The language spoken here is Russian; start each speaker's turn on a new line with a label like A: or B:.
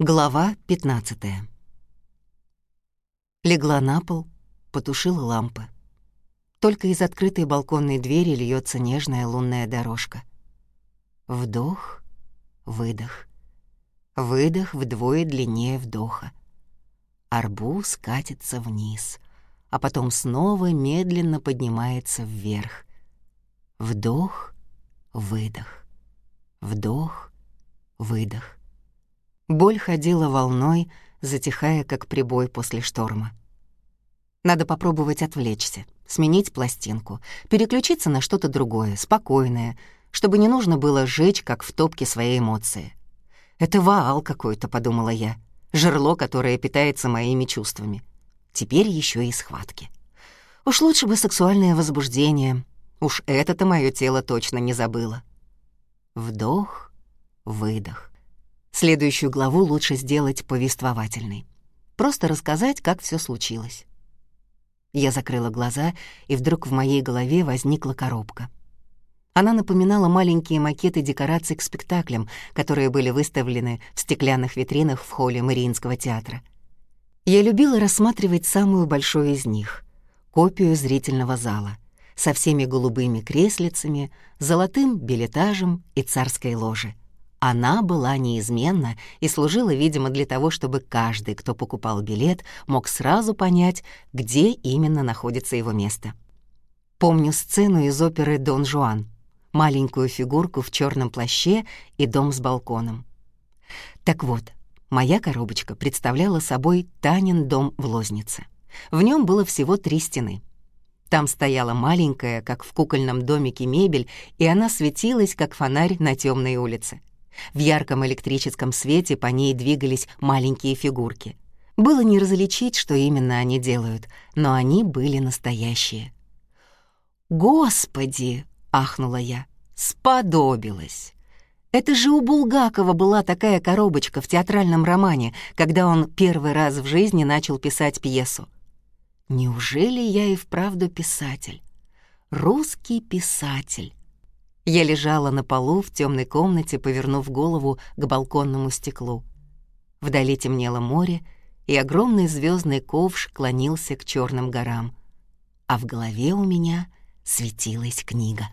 A: Глава 15 Легла на пол, потушила лампы. Только из открытой балконной двери льется нежная лунная дорожка. Вдох, выдох. Выдох вдвое длиннее вдоха. Арбуз катится вниз, а потом снова медленно поднимается вверх. Вдох, выдох. Вдох, выдох. Боль ходила волной, затихая, как прибой после шторма. Надо попробовать отвлечься, сменить пластинку, переключиться на что-то другое, спокойное, чтобы не нужно было сжечь, как в топке, свои эмоции. «Это ваал какой-то», — подумала я, жерло, которое питается моими чувствами. Теперь еще и схватки. Уж лучше бы сексуальное возбуждение. Уж это-то мое тело точно не забыло. Вдох, выдох. Следующую главу лучше сделать повествовательной. Просто рассказать, как все случилось. Я закрыла глаза, и вдруг в моей голове возникла коробка. Она напоминала маленькие макеты декораций к спектаклям, которые были выставлены в стеклянных витринах в холле Мариинского театра. Я любила рассматривать самую большую из них — копию зрительного зала — со всеми голубыми креслицами, золотым билетажем и царской ложей. Она была неизменна и служила, видимо, для того, чтобы каждый, кто покупал билет, мог сразу понять, где именно находится его место. Помню сцену из оперы «Дон Жуан», маленькую фигурку в черном плаще и дом с балконом. Так вот, моя коробочка представляла собой Танин дом в Лознице. В нем было всего три стены. Там стояла маленькая, как в кукольном домике, мебель, и она светилась, как фонарь на темной улице. В ярком электрическом свете по ней двигались маленькие фигурки. Было не различить, что именно они делают, но они были настоящие. «Господи!» — ахнула я. «Сподобилась!» Это же у Булгакова была такая коробочка в театральном романе, когда он первый раз в жизни начал писать пьесу. Неужели я и вправду писатель? Русский писатель. Я лежала на полу в темной комнате, повернув голову к балконному стеклу. Вдали темнело море, и огромный звездный ковш клонился к черным горам. А в голове у меня светилась книга.